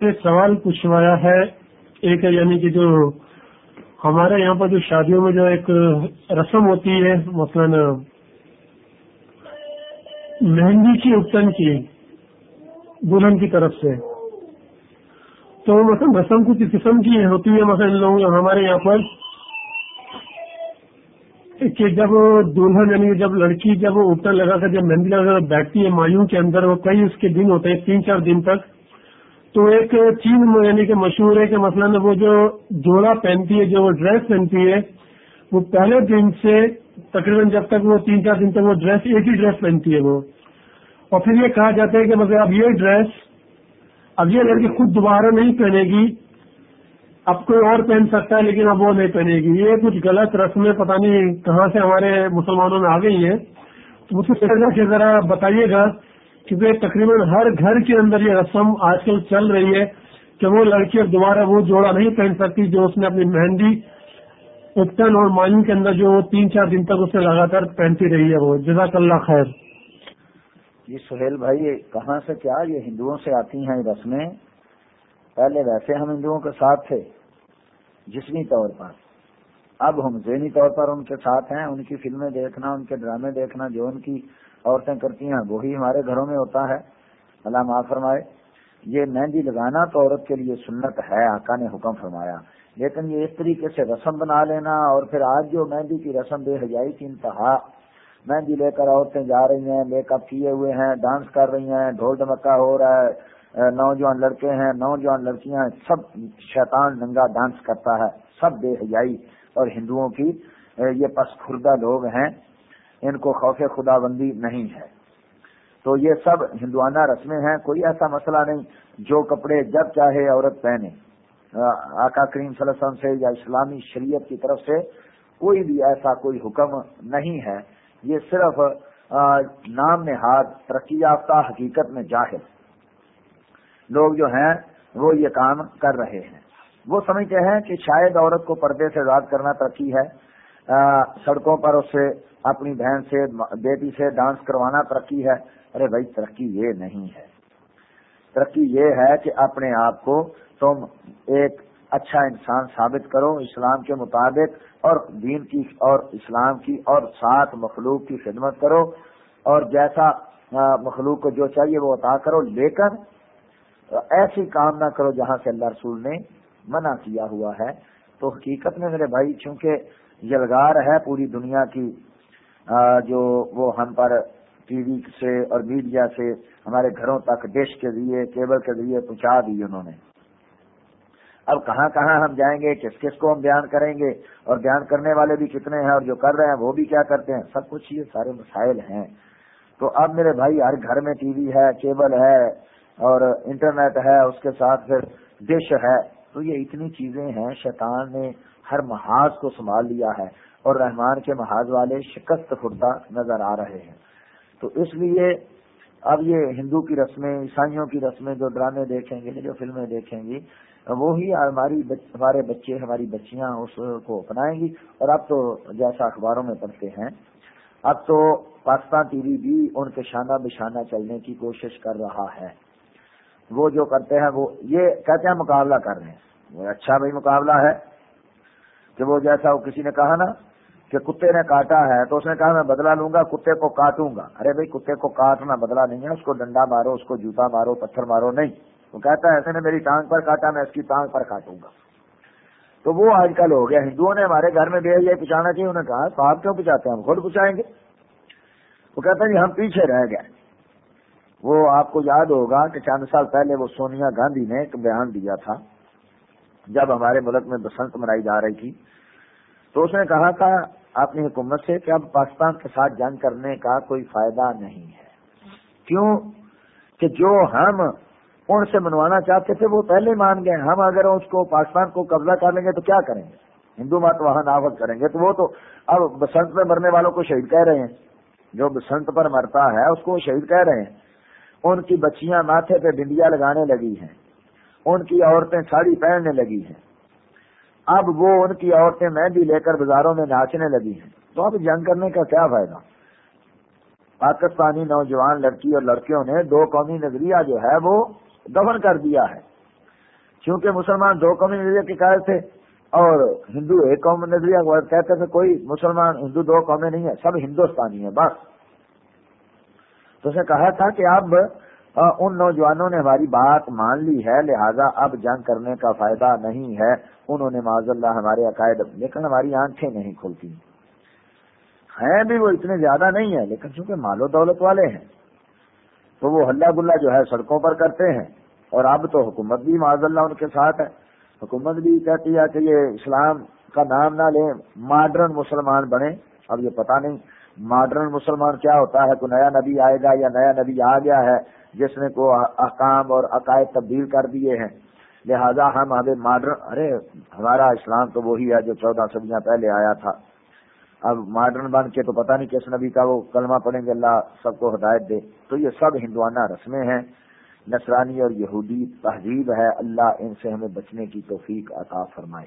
ایک سوال پوچھوایا ہے، ایک یعنی کہ جو ہمارے یہاں پر جو شادیوں میں جو ایک رسم ہوتی ہے، مثلا مہندی کی اپتن کی، دلہن کی طرف سے۔ تو مثلا رسم کچھ قسم کی ہوتی ہے، مثلا ان لوگوں ہمارے یہاں پر۔ کہ جب دلہن یعنی جب لڑکی جب اپتن لگا کر جب مہندی لگا کر بیٹھتی ہے مایوں کے اندر، وہ کئی اس کے دن ہوتے ہیں، تین چار دن تک۔ تو ایک چیز یعنی کہ مشہور ہے کہ مثلاً وہ جو جوڑا پہنتی ہے، جو وہ ڈریس پہنتی ہے، وہ پہلے دن سے تقریباً جب تک وہ تین چار دن تک وہ ڈریس ایک ہی ڈریس پہنتی ہے وہ۔ اور پھر یہ کہا جاتا ہے کہ مطلب اب یہ ڈریس اب یہ لڑکی خود دوبارہ نہیں پہنے گی۔ اب کوئی اور پہن سکتا ہے، لیکن اب وہ نہیں پہنے گی۔ یہ کچھ غلط رسمیں پتہ نہیں کہاں سے ہمارے مسلمانوں میں آ گئی ہیں تو مجھ سے ذرا بتائیے گا کیونکہ تقریباً ہر گھر کے اندر یہ رسم آج کل چل رہی ہے کہ وہ لڑکی دوبارہ وہ جوڑا نہیں پہن سکتی جو اس نے اپنی مہندی اپتن اور مائن کے اندر جو تین چار دن تک اسے لگاتار پہنتی رہی ہے وہ۔ جزاک اللہ خیر۔ جی سہیل بھائی، کہاں سے کیا یہ ہندوؤں سے آتی ہیں یہ رسمیں؟ پہلے ویسے ہم ہندوؤں کے ساتھ تھے، جسمی طور پر۔ اب ہم ذہنی طور پر ان کے ساتھ ہیں، ان کی فلمیں دیکھنا، ان کے ڈرامے دیکھنا، جو ان کی عورتیں کرتی ہیں، وہی ہمارے گھروں میں ہوتا ہے۔ اللہ معاف فرمائے۔ یہ مہندی لگانا تو عورت کے لیے سنت ہے، آقا نے حکم فرمایا۔ لیکن یہ اس طریقے سے رسم بنا لینا اور پھر آج جو مہندی کی رسم بے حجائی کی انتہا، مہندی لے کر عورتیں جا رہی ہیں، میک اپ کیے ہوئے ہیں، ڈانس کر رہی ہیں، ڈھول ڈمکا ہو رہا ہے نوجوان لڑکے ہیں، نوجوان لڑکیاں سب شیطان ننگا ڈانس کرتا ہے، سب بے حجائی اور ہندوؤں کی یہ پس خوردہ لوگ ہیں۔ ان کو خوف خدا بندی نہیں ہے۔ تو یہ سب ہندوانہ رسمیں ہیں، کوئی ایسا مسئلہ نہیں، جو کپڑے جب چاہے عورت پہنے۔ آقا کریم صلی اللہ علیہ وسلم سے یا اسلامی شریعت کی طرف سے کوئی بھی ایسا کوئی حکم نہیں ہے۔ یہ صرف نام نہاد، ترقی یافتہ حقیقت میں جاہل۔ لوگ جو ہیں، وہ یہ کام کر رہے ہیں۔ وہ سمجھتے ہیں کہ شاید عورت کو پردے سے آزاد کرنا ترقی ہے۔ سڑکوں پر اس سے اپنی بہن سے، بیٹی سے ڈانس کروانا ترقی ہے۔ ارے بھائی، ترقی یہ نہیں ہے۔ ترقی یہ ہے کہ اپنے آپ کو تم ایک اچھا انسان ثابت کرو، اسلام کے مطابق اور دین کی اور اسلام کی اور ساتھ مخلوق کی خدمت کرو۔ اور جیسا مخلوق کو جو چاہیے وہ عطا کرو۔ لیکن ایسی کام نہ کرو جہاں سے اللہ رسول نے منع کیا ہوا ہے۔ تو حقیقت میں میرے بھائی، چونکہ یلگار ہے پوری دنیا کی جو وہ ہم پر ٹی وی سے اور میڈیا سے ہمارے گھروں تک ڈش کے ذریعے، کیبل کے ذریعے پہنچا دی انہوں نے۔ اب کہاں کہاں ہم جائیں گے، کس کس کو ہم بیان کریں گے، اور بیان کرنے والے بھی کتنے ہیں اور جو کر رہے ہیں، وہ بھی کیا کرتے ہیں؟ سب کچھ یہ سارے مسائل ہیں۔ تو اب میرے بھائی، ہر گھر میں ٹی وی ہے، کیبل ہے اور انٹرنیٹ ہے، اس کے ساتھ پھر ڈش ہے۔ تو یہ اتنی چیزیں ہیں، شیطان نے ہر محاذ کو سنبھال لیا ہے اور رحمان کے محاذ والے شکست خوردہ نظر آ رہے ہیں۔ تو اس لیے اب یہ ہندو کی رسمیں، عیسائیوں کی رسمیں جو ڈرامے دیکھیں گے، جو فلمیں دیکھیں گی، وہی ہماری ہمارے بچے، ہماری بچیاں اس کو اپنائیں گی۔ اور اب تو جیسا اخباروں میں پڑھتے ہیں، اب تو پاکستان ٹی وی بھی ان کے شانہ بشانہ چلنے کی کوشش کر رہا ہے۔ وہ جو کرتے ہیں، وہ یہ کہتے ہیں مقابلہ کر رہے ہیں۔ اچھا بھائی مقابلہ ہے۔ کہ وہ جیسا وہ کسی نے کہا نا کہ کتے نے کاٹا ہے تو اس نے کہا میں بدلا لوں گا، کتے کو کاٹوں گا۔ ارے بھائی، کتے کو کاٹنا بدلا نہیں ہے، اس کو ڈنڈا مارو، اس کو جوتا مارو، پتھر مارو، نہیں۔ وہ کہتا ہے، ایسے نے میری ٹانگ پر کاٹا، میں اس کی ٹانگ پر کاٹوں گا۔ تو وہ آج کل ہو گیا۔ ہندوؤں نے ہمارے گھر میں بے یہ پچانا چاہیے، انہوں نے کہا، تو آپ کیوں پچاتے ہیں؟ ہم خود پچائیں گے۔ وہ کہتے ہیں جی ہم پیچھے رہ گئے۔ وہ آپ کو یاد ہوگا کہ چند سال پہلے وہ سونیا گاندھی نے ایک بیان دیا تھا۔ جب ہمارے ملک میں بسنت منائی جا رہی تھی، تو اس نے کہا تھا، اپنی حکومت سے کہ اب پاکستان کے ساتھ جنگ کرنے کا کوئی فائدہ نہیں ہے۔ کیوں؟ کہ جو ہم ان سے منوانا چاہتے تھے، وہ پہلے مان گئے۔ ہم اگر اس کو، پاکستان کو قبضہ کر لیں گے تو کیا کریں گے؟ ہندو مت وہاں نافذ کریں گے۔ تو وہ تو اب بسنت میں مرنے والوں کو شہید کہہ رہے ہیں۔ جو بسنت پر مرتا ہے، اس کو شہید کہہ رہے ہیں۔ ان کی بچیاں ماتھے پہ بندیا لگانے لگی ہیں۔ ان کی عورتیں ساڑی پہننے لگی ہیں۔ اب وہ ان کی عورتیں مہندی لے کر بازاروں میں ناچنے لگی ہیں۔ تو اب جنگ کرنے کا کیا فائدہ؟ پاکستانی نوجوان لڑکی اور لڑکیوں نے دو قومی نظریہ جو ہے وہ دفن کر دیا ہے۔ کیونکہ مسلمان دو قومی نظریے کے قائد تھے اور ہندو ایک قوم نظریہ کہتے تھے کوئی مسلمان ہندو دو قومیں نہیں ہے سب ہندوستانی ہیں بس۔ تو اس نے کہا تھا کہ اب ان نوجوانوں نے ہماری بات مان لی ہے، لہذا اب جنگ کرنے کا فائدہ نہیں ہے۔ انہوں نے معذ اللہ ہمارے عقائد، لیکن ہماری آنکھیں نہیں کھلتی۔ ہیں بھی وہ اتنے زیادہ نہیں ہے لیکن چونکہ مال و دولت والے ہیں، تو وہ ہلا گلا جو ہے سڑکوں پر کرتے ہیں۔ اور اب تو حکومت بھی معذ اللہ ان کے ساتھ ہے۔ حکومت بھی کہتی ہے کہ یہ اسلام کا نام نہ لیں، ماڈرن مسلمان بنے اب یہ پتہ نہیں ماڈرن مسلمان کیا ہوتا ہے، کوئی نیا نبی آئے گا یا نیا نبی آ گیا ہے۔ جس نے کو احکام اور عقائد تبدیل کر دیے ہیں۔ لہذا ہم ہمیں ماڈرن ارے، ہمارا اسلام تو وہی ہے جو چودہ صدیاں پہلے آیا تھا۔ اب ماڈرن بن کے تو پتہ نہیں کس نبی کا وہ کلمہ پڑھیں گے، اللہ سب کو ہدایت دے۔ تو یہ سب ہندوانہ رسمیں ہیں۔ نصرانی اور یہودی تہذیب ہے۔ اللہ ان سے ہمیں بچنے کی توفیق عطا فرمائے۔